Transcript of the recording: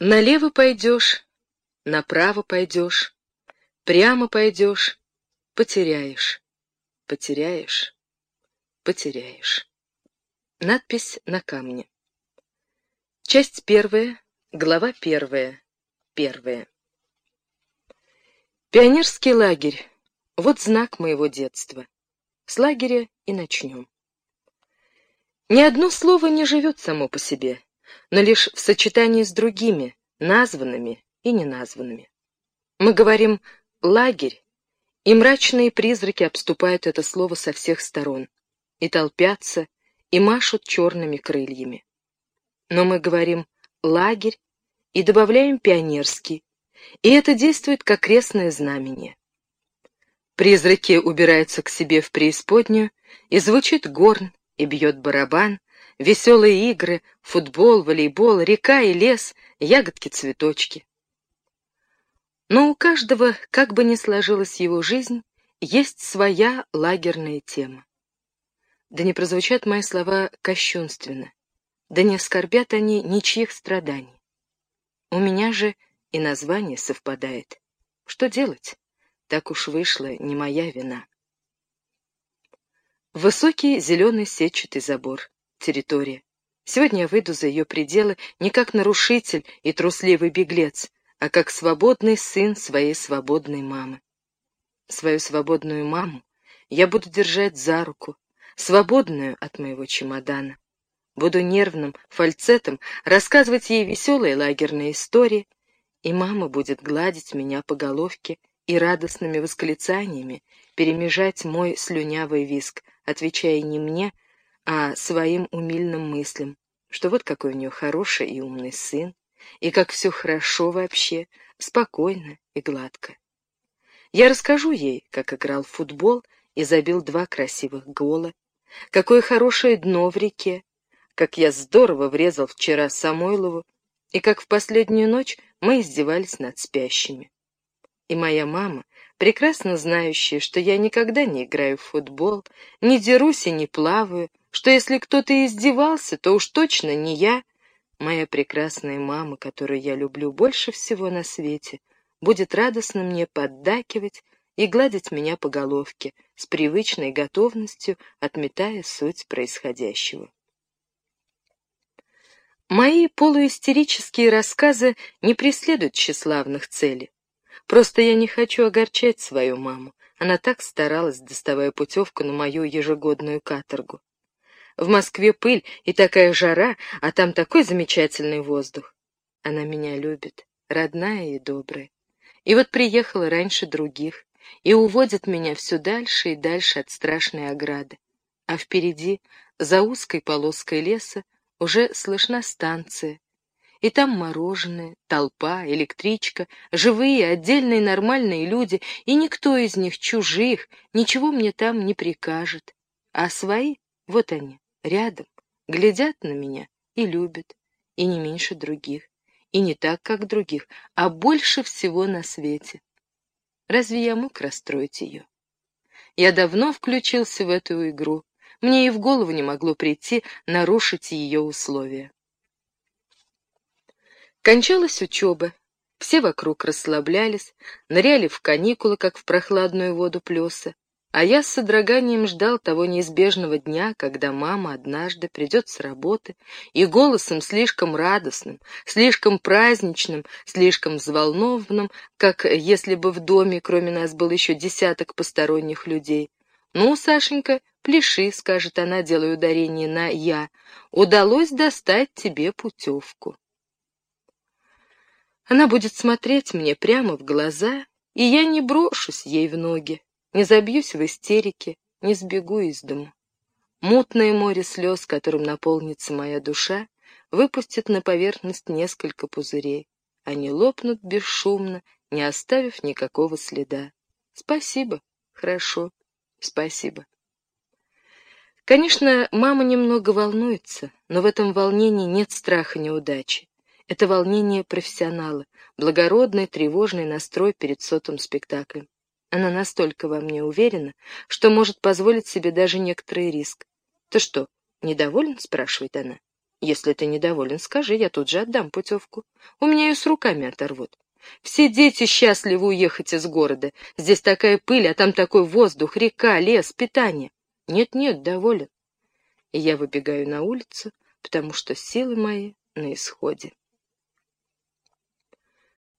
Налево пойдешь, направо пойдешь, прямо пойдешь, потеряешь, потеряешь, потеряешь. Надпись на камне. Часть первая, глава первая, первая. Пионерский лагерь. Вот знак моего детства. С лагеря и начнем. Ни одно слово не живет само по себе но лишь в сочетании с другими, названными и неназванными. Мы говорим «лагерь», и мрачные призраки обступают это слово со всех сторон, и толпятся, и машут черными крыльями. Но мы говорим «лагерь» и добавляем «пионерский», и это действует как крестное знамение. Призраки убираются к себе в преисподнюю, и звучит горн, и бьет барабан, Веселые игры, футбол, волейбол, река и лес, ягодки-цветочки. Но у каждого, как бы ни сложилась его жизнь, есть своя лагерная тема. Да не прозвучат мои слова кощунственно, да не оскорбят они ничьих страданий. У меня же и название совпадает. Что делать? Так уж вышло, не моя вина. Высокий зеленый сетчатый забор территория. Сегодня я выйду за ее пределы не как нарушитель и трусливый беглец, а как свободный сын своей свободной мамы. Свою свободную маму я буду держать за руку, свободную от моего чемодана. Буду нервным фальцетом рассказывать ей веселые лагерные истории, и мама будет гладить меня по головке и радостными восклицаниями перемежать мой слюнявый виск, отвечая не мне, а своим умильным мыслям, что вот какой у нее хороший и умный сын, и как все хорошо вообще, спокойно и гладко. Я расскажу ей, как играл в футбол и забил два красивых гола, какое хорошее дно в реке, как я здорово врезал вчера Самойлову, и как в последнюю ночь мы издевались над спящими. И моя мама, прекрасно знающая, что я никогда не играю в футбол, не дерусь и не плаваю, что если кто-то издевался, то уж точно не я, моя прекрасная мама, которую я люблю больше всего на свете, будет радостно мне поддакивать и гладить меня по головке с привычной готовностью, отметая суть происходящего. Мои полуистерические рассказы не преследуют тщеславных целей. Просто я не хочу огорчать свою маму. Она так старалась, доставая путевку на мою ежегодную каторгу. В Москве пыль и такая жара, а там такой замечательный воздух. Она меня любит, родная и добрая. И вот приехала раньше других и уводит меня все дальше и дальше от страшной ограды. А впереди, за узкой полоской леса, уже слышна станция. И там мороженое, толпа, электричка, живые, отдельные нормальные люди, и никто из них, чужих, ничего мне там не прикажет. А свои, вот они, рядом, глядят на меня и любят, и не меньше других, и не так, как других, а больше всего на свете. Разве я мог расстроить ее? Я давно включился в эту игру, мне и в голову не могло прийти нарушить ее условия. Кончалась учеба, все вокруг расслаблялись, ныряли в каникулы, как в прохладную воду плеса, а я с содроганием ждал того неизбежного дня, когда мама однажды придет с работы и голосом слишком радостным, слишком праздничным, слишком взволнованным, как если бы в доме кроме нас был еще десяток посторонних людей. «Ну, Сашенька, пляши», — скажет она, делая ударение на «я», — «удалось достать тебе путевку». Она будет смотреть мне прямо в глаза, и я не брошусь ей в ноги, не забьюсь в истерике, не сбегу из дому. Мутное море слез, которым наполнится моя душа, выпустит на поверхность несколько пузырей. Они лопнут бесшумно, не оставив никакого следа. Спасибо, хорошо, спасибо. Конечно, мама немного волнуется, но в этом волнении нет страха неудачи. Это волнение профессионала, благородный, тревожный настрой перед сотым спектаклем. Она настолько во мне уверена, что может позволить себе даже некоторый риск. «Ты что, недоволен?» — спрашивает она. Если ты недоволен, скажи, я тут же отдам путевку. У меня ее с руками оторвут. Все дети счастливы уехать из города. Здесь такая пыль, а там такой воздух, река, лес, питание. Нет-нет, доволен. И я выбегаю на улицу, потому что силы мои на исходе.